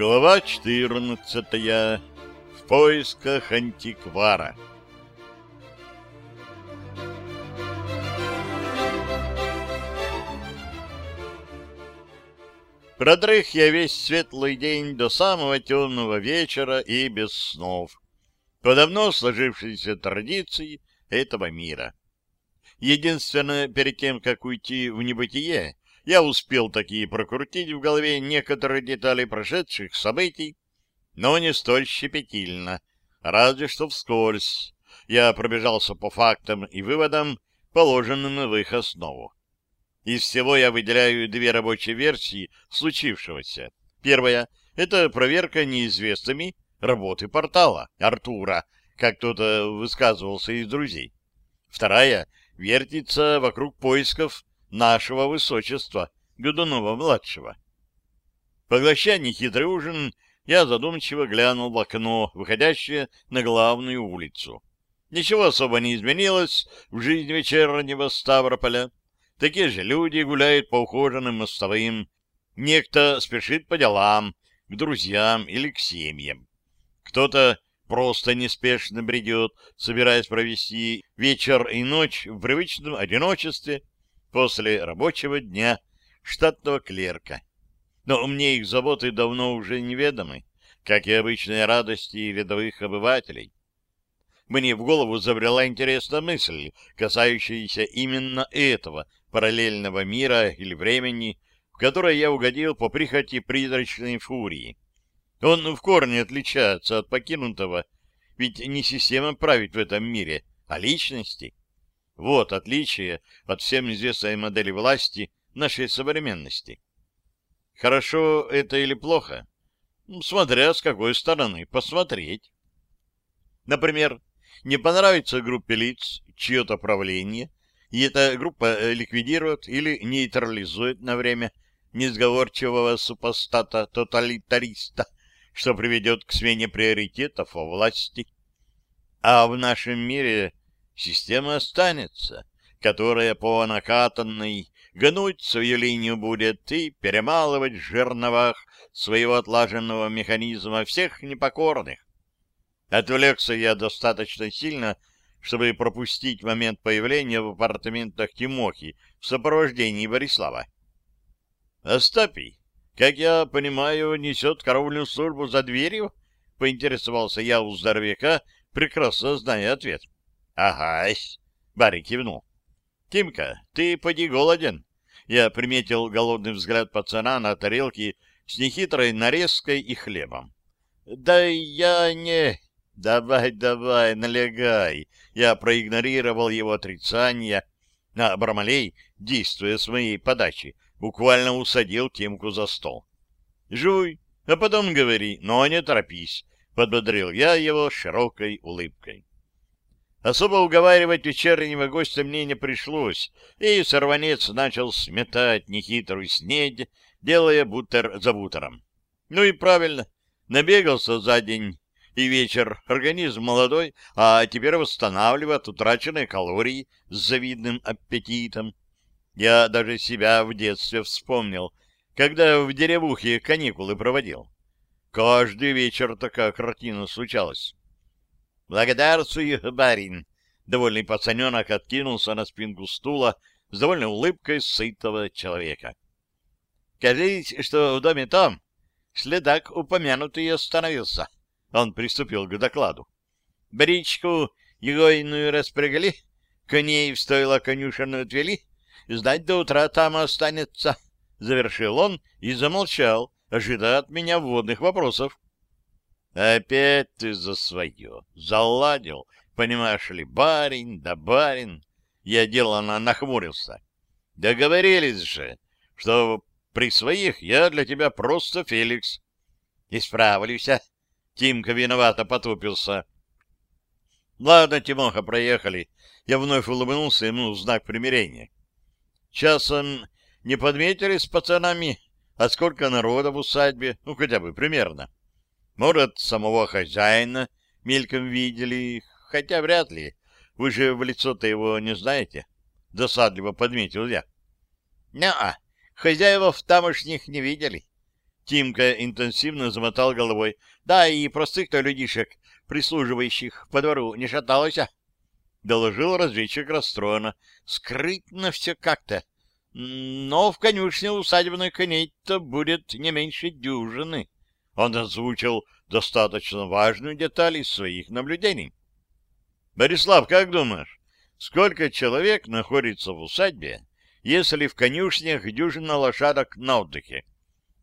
Глава 14. В поисках антиквара. Продрых я весь светлый день до самого темного вечера и без снов. По давно сложившейся традиции этого мира. Единственное, перед тем, как уйти в небытие, я успел такие прокрутить в голове некоторые детали прошедших событий, но не столь щепетильно, разве что вскользь. Я пробежался по фактам и выводам, положенным в их основу. Из всего я выделяю две рабочие версии случившегося. Первая — это проверка неизвестными работы портала Артура, как кто-то высказывался из друзей. Вторая вертится вокруг поисков нашего высочества, Годунова-младшего. Поглощая нехитрый ужин, я задумчиво глянул в окно, выходящее на главную улицу. Ничего особо не изменилось в жизни вечернего Ставрополя. Такие же люди гуляют по ухоженным мостовым. Некто спешит по делам, к друзьям или к семьям. Кто-то просто неспешно бредет, собираясь провести вечер и ночь в привычном одиночестве после рабочего дня штатного клерка. Но мне их заботы давно уже неведомы, как и обычные радости рядовых обывателей мне в голову забрела интересная мысль, касающаяся именно этого параллельного мира или времени, в которое я угодил по прихоти призрачной фурии. Он в корне отличается от покинутого, ведь не система правит в этом мире, а личности. Вот отличие от всем известной модели власти нашей современности. Хорошо это или плохо? Смотря с какой стороны посмотреть. Например, не понравится группе лиц чье-то правление, и эта группа э, ликвидирует или нейтрализует на время несговорчивого супостата-тоталитариста, что приведет к смене приоритетов во власти. А в нашем мире система останется, которая по накатанной гнуть свою линию будет и перемалывать в жерновах своего отлаженного механизма всех непокорных, Отвлекся я достаточно сильно, чтобы пропустить момент появления в апартаментах Тимохи в сопровождении Борислава. «Остапий, как я понимаю, несет караульную службу за дверью?» — поинтересовался я у здоровяка, прекрасно зная ответ. «Агась!» — Барри кивнул. «Тимка, ты поди голоден?» Я приметил голодный взгляд пацана на тарелке с нехитрой нарезкой и хлебом. «Да я не...» «Давай, давай, налегай!» Я проигнорировал его отрицание, а Бармалей, действуя с моей подачи, буквально усадил Тимку за стол. «Жуй, а потом говори, но не торопись», — подбодрил я его широкой улыбкой. Особо уговаривать вечернего гостя мне не пришлось, и сорванец начал сметать нехитрую снедь, делая бутер за бутером. Ну и правильно, набегался за день и вечер организм молодой, а теперь восстанавливает утраченные калории с завидным аппетитом. Я даже себя в детстве вспомнил, когда в деревухе каникулы проводил. Каждый вечер такая картина случалась. «Благодарствую, барин!» Довольный пацаненок откинулся на спинку стула с довольной улыбкой сытого человека. «Кажись, что в доме там следак упомянутый остановился». Он приступил к докладу. «Бричку егойную распрягли, коней в стойло конюшенную отвели, знать до утра там останется». Завершил он и замолчал, ожидая от меня вводных вопросов. «Опять ты за свое. Заладил. Понимаешь ли, барин да барин». Я деланно нахмурился. «Договорились же, что при своих я для тебя просто Феликс». «Исправлюсь, а?» Тимка виновато потупился. Ладно, Тимоха, проехали. Я вновь улыбнулся ему в знак примирения. Часом не подметили с пацанами, а сколько народа в усадьбе, ну, хотя бы примерно. Может, самого хозяина мельком видели, хотя вряд ли. Вы же в лицо-то его не знаете. Досадливо подметил я. Не-а, хозяева в тамошних не видели. Тимка интенсивно замотал головой. Да, и простых-то людишек, прислуживающих по двору, не шаталось, а? Доложил разведчик расстроенно. Скрытно все как-то. Но в конюшне усадебной коней-то будет не меньше дюжины. Он озвучил достаточно важную деталь из своих наблюдений. Борислав, как думаешь, сколько человек находится в усадьбе, если в конюшнях дюжина лошадок на отдыхе?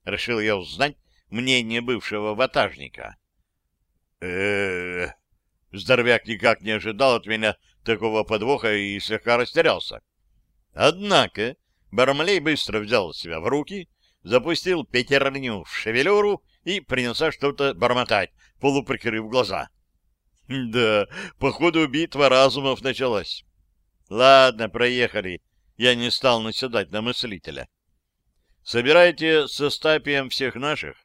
Решил я узнать мнение бывшего ватажника. э Здоровяк никак не ожидал от меня такого подвоха и слегка растерялся. Однако Бармалей быстро взял себя в руки, запустил пятерню в шевелюру и принялся что-то бормотать, полуприкрыв глаза. Да, походу битва разумов началась. Ладно, проехали. Я не стал наседать на мыслителя. Собирайте со стапием всех наших,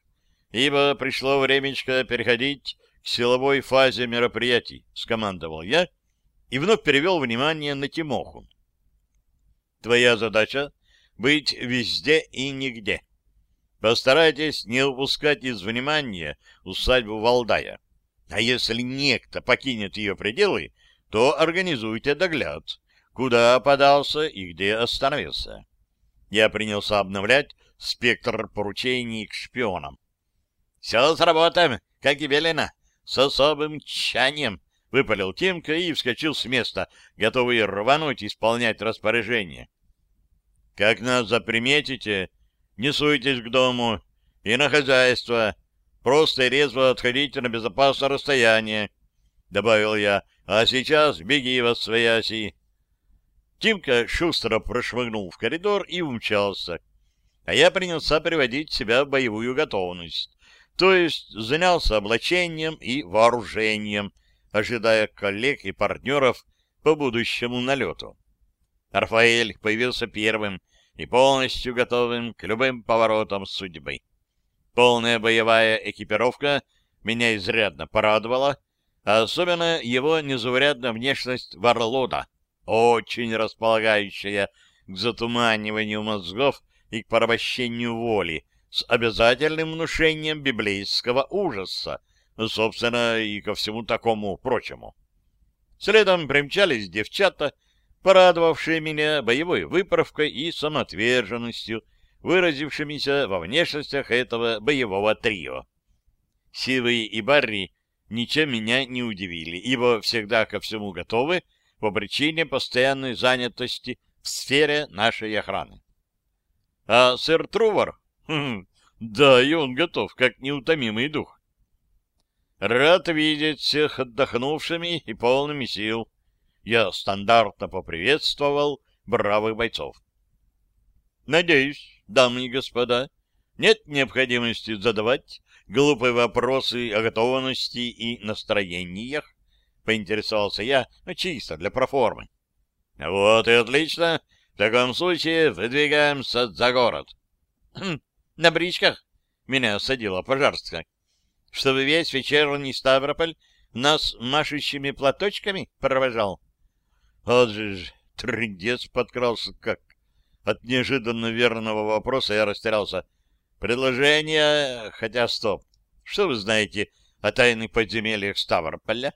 ибо пришло времечко переходить к силовой фазе мероприятий, скомандовал я и вновь перевел внимание на Тимоху. Твоя задача — быть везде и нигде. Постарайтесь не упускать из внимания усадьбу Валдая. А если некто покинет ее пределы, то организуйте догляд, куда подался и где остановился. Я принялся обновлять спектр поручений к шпионам. «Все сработаем, как и велено, с особым тщанием», — выпалил Тимка и вскочил с места, готовый рвануть исполнять распоряжение. Как нас заприметите, не суйтесь к дому и на хозяйство. Просто и резво отходите на безопасное расстояние, — добавил я. А сейчас беги во свояси. Тимка шустро прошмыгнул в коридор и умчался. А я принялся приводить себя в боевую готовность, то есть занялся облачением и вооружением, ожидая коллег и партнеров по будущему налету. Рафаэль появился первым и полностью готовым к любым поворотам судьбы. Полная боевая экипировка меня изрядно порадовала, а особенно его незаурядная внешность варлода, очень располагающая к затуманиванию мозгов и к порабощению воли, с обязательным внушением библейского ужаса, собственно, и ко всему такому прочему. Следом примчались девчата, порадовавшие меня боевой выправкой и самоотверженностью, выразившимися во внешностях этого боевого трио. Сивый и Барри ничем меня не удивили, ибо всегда ко всему готовы по причине постоянной занятости в сфере нашей охраны. А сэр Трувор? Хм, да, и он готов, как неутомимый дух. Рад видеть всех отдохнувшими и полными сил я стандартно поприветствовал бравых бойцов. Надеюсь, дамы и господа, нет необходимости задавать глупые вопросы о готовности и настроениях, поинтересовался я, ну, чисто для проформы. Вот и отлично. В таком случае выдвигаемся за город. Хм, на бричках меня осадила пожарская. Чтобы весь вечерний Ставрополь нас машущими платочками провожал. Вот же ж, трындец подкрался как. От неожиданно верного вопроса я растерялся. Предложение, хотя стоп. Что вы знаете о тайных подземельях Ставрополя?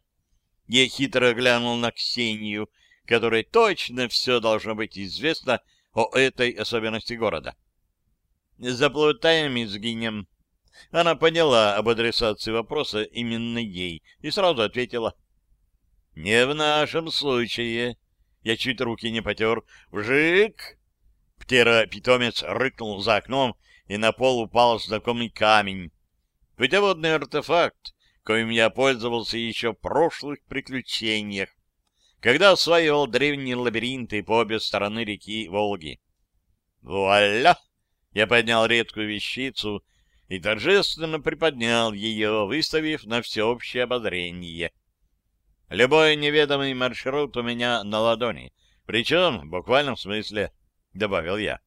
Я хитро глянул на Ксению, которой точно все должно быть известно о этой особенности города. Заплутаем и сгинем. Она поняла об адресации вопроса именно ей и сразу ответила — не в нашем случае. Я чуть руки не потер. Вжик! Птера-питомец рыкнул за окном, и на пол упал знакомый камень. Путеводный артефакт, коим я пользовался еще в прошлых приключениях, когда осваивал древние лабиринты по обе стороны реки Волги. Вуаля! Я поднял редкую вещицу и торжественно приподнял ее, выставив на всеобщее обозрение. Любой неведомый маршрут у меня на ладони, причем в буквальном смысле, — добавил я.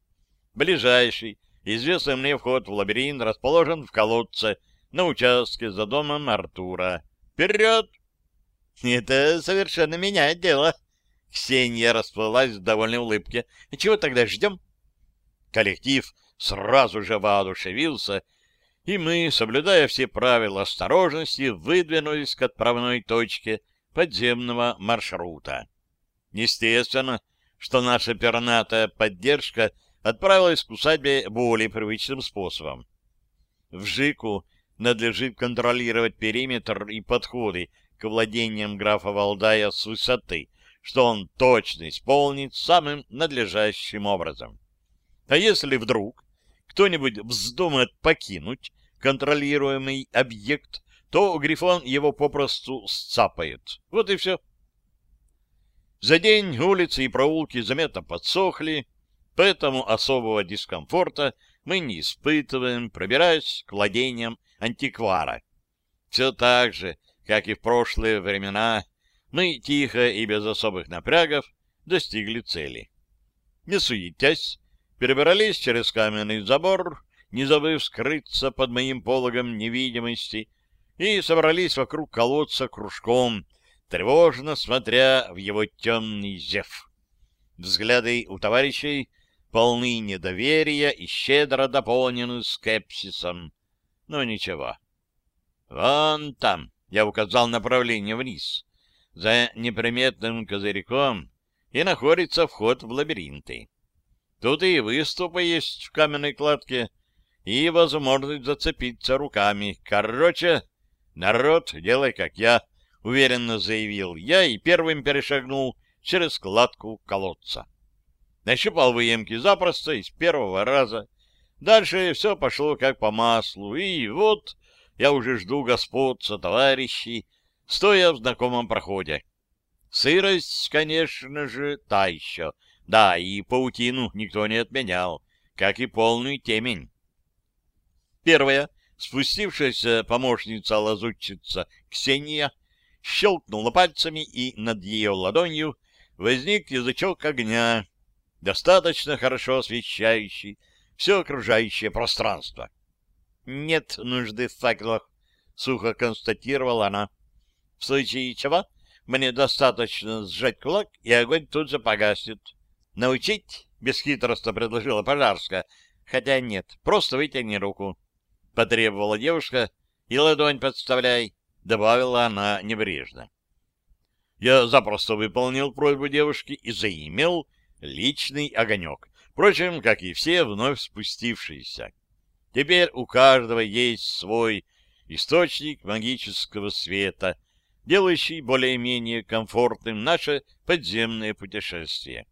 Ближайший, известный мне вход в лабиринт расположен в колодце на участке за домом Артура. Вперед! Это совершенно меняет дело. Ксения расплылась в довольной улыбке. Чего тогда ждем? Коллектив сразу же воодушевился, и мы, соблюдая все правила осторожности, выдвинулись к отправной точке подземного маршрута. Естественно, что наша пернатая поддержка отправилась к усадьбе более привычным способом. В ЖИКу надлежит контролировать периметр и подходы к владениям графа Валдая с высоты, что он точно исполнит самым надлежащим образом. А если вдруг кто-нибудь вздумает покинуть контролируемый объект, то Грифон его попросту сцапает. Вот и все. За день улицы и проулки заметно подсохли, поэтому особого дискомфорта мы не испытываем, пробираясь к владениям антиквара. Все так же, как и в прошлые времена, мы тихо и без особых напрягов достигли цели. Не суетясь, перебрались через каменный забор, не забыв скрыться под моим пологом невидимости, и собрались вокруг колодца кружком, тревожно смотря в его темный зев. Взгляды у товарищей полны недоверия и щедро дополнены скепсисом. Но ничего. Вон там, я указал направление вниз, за неприметным козырьком, и находится вход в лабиринты. Тут и выступы есть в каменной кладке, и возможность зацепиться руками. Короче, народ, делай как я, — уверенно заявил я и первым перешагнул через складку колодца. Нащупал выемки запросто из первого раза. Дальше все пошло как по маслу, и вот я уже жду господ со товарищей, стоя в знакомом проходе. Сырость, конечно же, та еще. Да, и паутину никто не отменял, как и полную темень. Первая, спустившаяся помощница-лазутчица Ксения, щелкнула пальцами, и над ее ладонью возник язычок огня, достаточно хорошо освещающий все окружающее пространство. «Нет нужды в факелах», — сухо констатировала она. «В случае чего мне достаточно сжать кулак, и огонь тут же погаснет». «Научить?» — бесхитростно предложила Пожарская. «Хотя нет, просто вытяни руку». — потребовала девушка, — и ладонь подставляй, — добавила она небрежно. Я запросто выполнил просьбу девушки и заимел личный огонек, впрочем, как и все вновь спустившиеся. Теперь у каждого есть свой источник магического света, делающий более-менее комфортным наше подземное путешествие.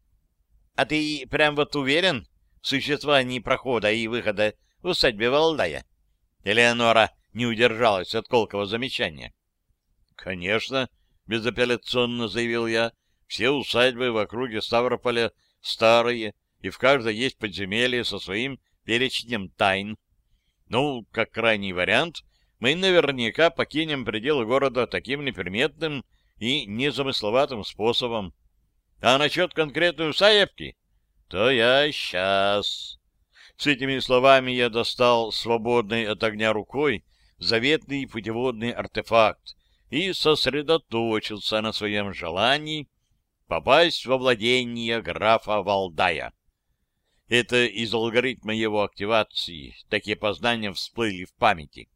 — А ты прям вот уверен в существовании прохода и выхода в усадьбе Валдая. Элеонора не удержалась от колкого замечания. — Конечно, — безапелляционно заявил я, — все усадьбы в округе Ставрополя старые, и в каждой есть подземелье со своим перечнем тайн. Ну, как крайний вариант, мы наверняка покинем пределы города таким неприметным и незамысловатым способом. А насчет конкретной усадебки, то я сейчас... С этими словами я достал свободной от огня рукой заветный путеводный артефакт и сосредоточился на своем желании попасть во владение графа Валдая. Это из алгоритма его активации такие познания всплыли в памяти.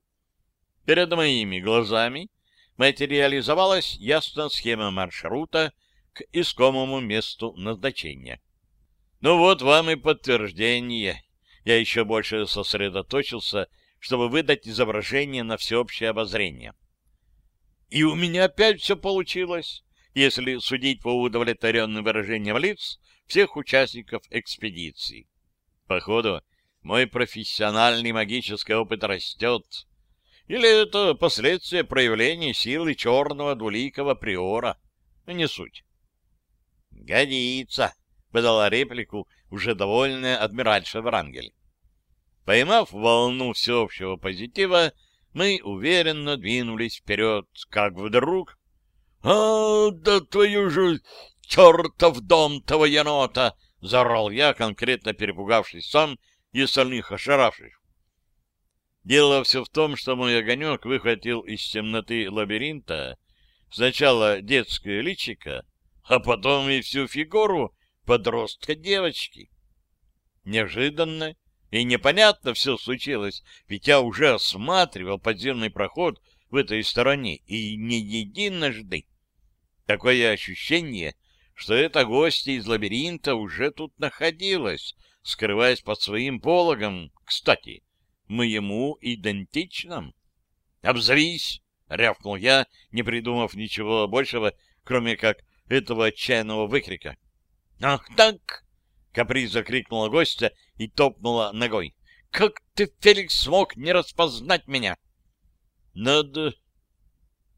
Перед моими глазами материализовалась ясная схема маршрута к искомому месту назначения. Ну вот вам и подтверждение я еще больше сосредоточился, чтобы выдать изображение на всеобщее обозрение. И у меня опять все получилось, если судить по удовлетворенным выражениям лиц всех участников экспедиции. Походу, мой профессиональный магический опыт растет. Или это последствия проявления силы черного двуликого приора. Не суть. «Годится», — подала реплику уже довольная адмиральша Врангель. Поймав волну всеобщего позитива, мы уверенно двинулись вперед, как вдруг... — А, да твою же чертов дом того енота! — заорал я, конкретно перепугавшись сам и остальных ошаравших. Дело все в том, что мой огонек выхватил из темноты лабиринта сначала детское личико, а потом и всю фигуру подростка девочки. Неожиданно И непонятно все случилось, ведь я уже осматривал подземный проход в этой стороне, и не единожды. Такое ощущение, что эта гостья из лабиринта уже тут находилась, скрываясь под своим пологом, кстати, моему идентичным. «Обзовись!» — рявкнул я, не придумав ничего большего, кроме как этого отчаянного выкрика. «Ах так!» — каприза крикнула гостья и топнула ногой. «Как ты, Феликс, смог не распознать меня?» «Надо...»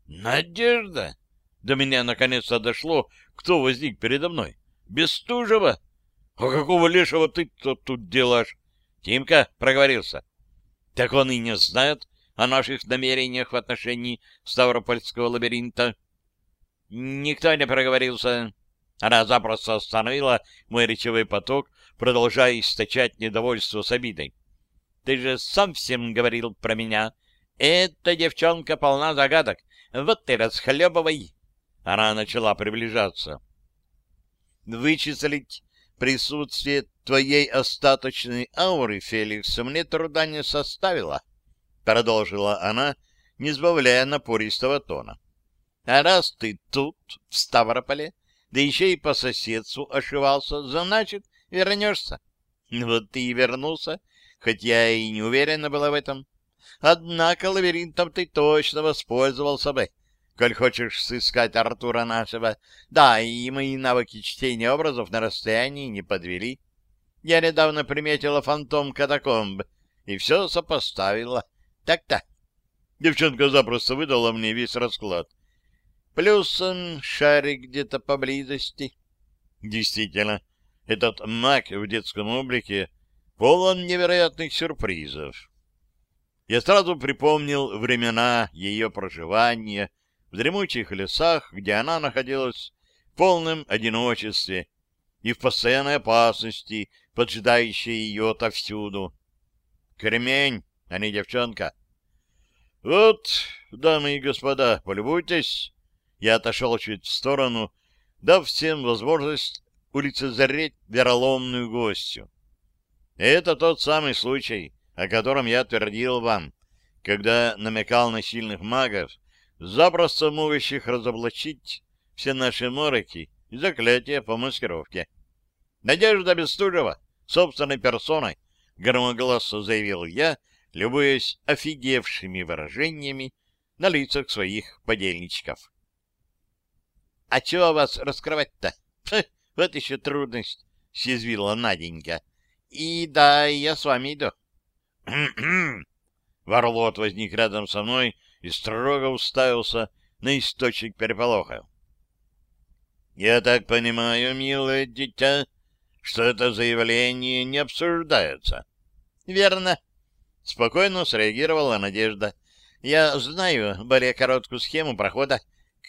«Надежда!» До меня наконец-то дошло, кто возник передо мной. «Бестужева!» «А какого лешего ты тут делаешь?» Тимка проговорился. «Так он и не знает о наших намерениях в отношении Ставропольского лабиринта». «Никто не проговорился». Она запросто остановила мой речевой поток, продолжая источать недовольство с обидой. «Ты же сам всем говорил про меня. Эта девчонка полна загадок. Вот ты расхлебывай!» Она начала приближаться. «Вычислить присутствие твоей остаточной ауры, Феликс, мне труда не составило», — продолжила она, не сбавляя напористого тона. «А раз ты тут, в Ставрополе, да еще и по соседству ошивался, значит, вернешься. Вот ты и вернулся, хоть я и не уверена была в этом. Однако лабиринтом ты точно воспользовался бы, коль хочешь сыскать Артура нашего. Да, и мои навыки чтения образов на расстоянии не подвели. Я недавно приметила фантом катакомб и все сопоставила. Так-то. Девчонка запросто выдала мне весь расклад. Плюсом шарик где-то поблизости. Действительно, этот маг в детском облике полон невероятных сюрпризов. Я сразу припомнил времена ее проживания в дремучих лесах, где она находилась в полном одиночестве и в постоянной опасности, поджидающей ее отовсюду. Кремень, а не девчонка. Вот, дамы и господа, полюбуйтесь, я отошел чуть в сторону, дав всем возможность улицезреть вероломную гостью. Это тот самый случай, о котором я твердил вам, когда намекал на сильных магов, запросто могущих разоблачить все наши мороки и заклятия по маскировке. Надежда Бестужева, собственной персоной, громогласно заявил я, любуясь офигевшими выражениями на лицах своих подельничков. — А чего вас раскрывать-то? Вот еще трудность, — съязвила Наденька. — И да, я с вами иду. Варлот возник рядом со мной и строго уставился на источник переполоха. — Я так понимаю, милое дитя, что это заявление не обсуждается. — Верно. Спокойно среагировала Надежда. — Я знаю более короткую схему прохода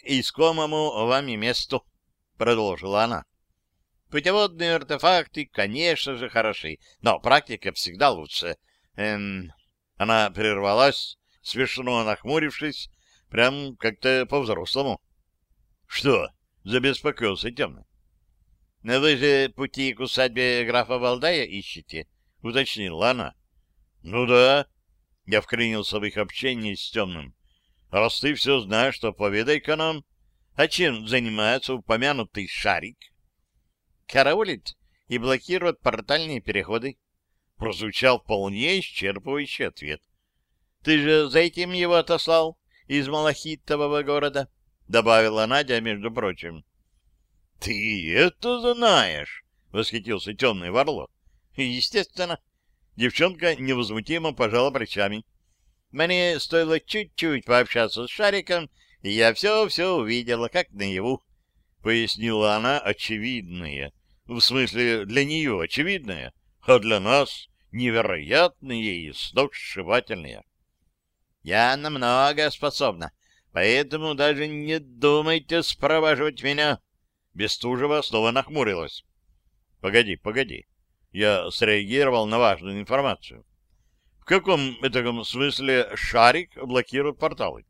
искомому вами месту, — продолжила она. Путеводные артефакты, конечно же, хороши, но практика всегда лучше. Эм... Она прервалась, смешно нахмурившись, прям как-то по-взрослому. — Что? — забеспокоился темно. — Вы же пути к усадьбе графа Валдая ищете? — уточнила она. — Ну да. Я вклинился в их общение с темным. Раз ты все знаешь, то поведай-ка нам, а чем занимается упомянутый шарик? Караулит и блокирует портальные переходы. Прозвучал вполне исчерпывающий ответ. Ты же за этим его отослал из Малахитового города, добавила Надя, между прочим. Ты это знаешь? восхитился темный Варло. Естественно. Девчонка невозмутимо пожала плечами. Мне стоило чуть-чуть пообщаться с Шариком, и я все-все увидела, как наяву. Пояснила она очевидное. В смысле, для нее очевидное, а для нас невероятное и сногсшибательное. Я на многое способна, поэтому даже не думайте спроваживать меня. Бестужева снова нахмурилась. Погоди, погоди. Я среагировал на важную информацию. В каком этом смысле шарик блокирует порталы?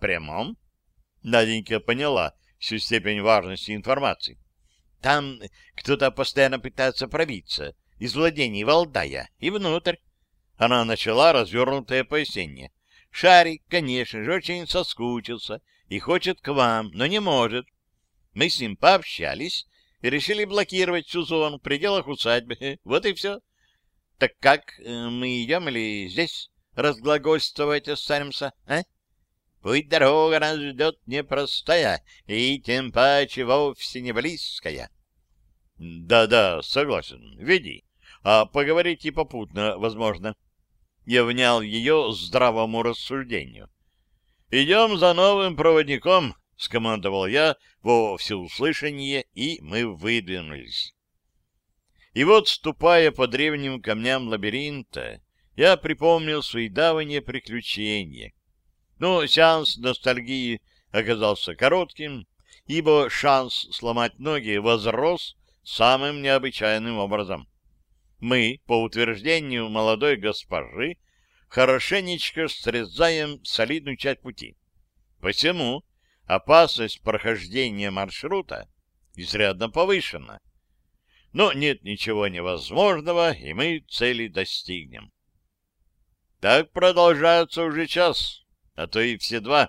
Прямом? Наденька поняла всю степень важности информации. Там кто-то постоянно пытается пробиться, из владений Валдая и внутрь. Она начала развернутое пояснение. Шарик, конечно же, очень соскучился и хочет к вам, но не может. Мы с ним пообщались и решили блокировать всю зону в пределах усадьбы. Вот и все. Так как, э, мы идем или здесь разглагольствовать останемся, а? Путь дорога нас ждет непростая и тем паче вовсе не близкая. Да-да, согласен, веди. А поговорить и попутно, возможно. Я внял ее здравому рассуждению. Идем за новым проводником, — скомандовал я во всеуслышание, и мы выдвинулись. И вот, ступая по древним камням лабиринта, я припомнил свои давние приключения. Но сеанс ностальгии оказался коротким, ибо шанс сломать ноги возрос самым необычайным образом. Мы, по утверждению молодой госпожи, хорошенечко срезаем солидную часть пути. Посему опасность прохождения маршрута изрядно повышена. Но нет ничего невозможного, и мы цели достигнем. Так продолжается уже час, а то и все два.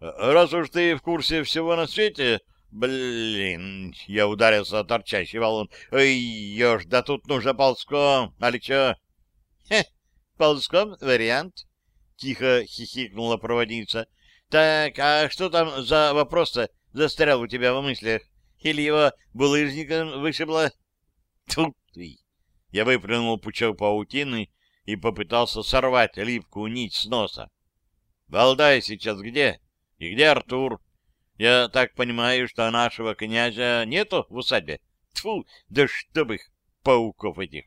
Раз уж ты в курсе всего на свете, блин, я ударился о торчащий валун. Ой, ешь, да тут нужно ползком, али чё? Хе, ползком вариант, тихо хихикнула проводница. Так, а что там за вопрос-то застрял у тебя в мыслях? Или его булыжником вышибло? Тут ты! Я выплюнул пучок паутины и попытался сорвать липкую нить с носа. Валдай сейчас где? И где Артур? Я так понимаю, что нашего князя нету в усадьбе? Тьфу, да чтоб их, пауков этих!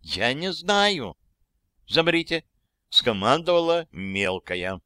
Я не знаю. Замрите, скомандовала мелкая.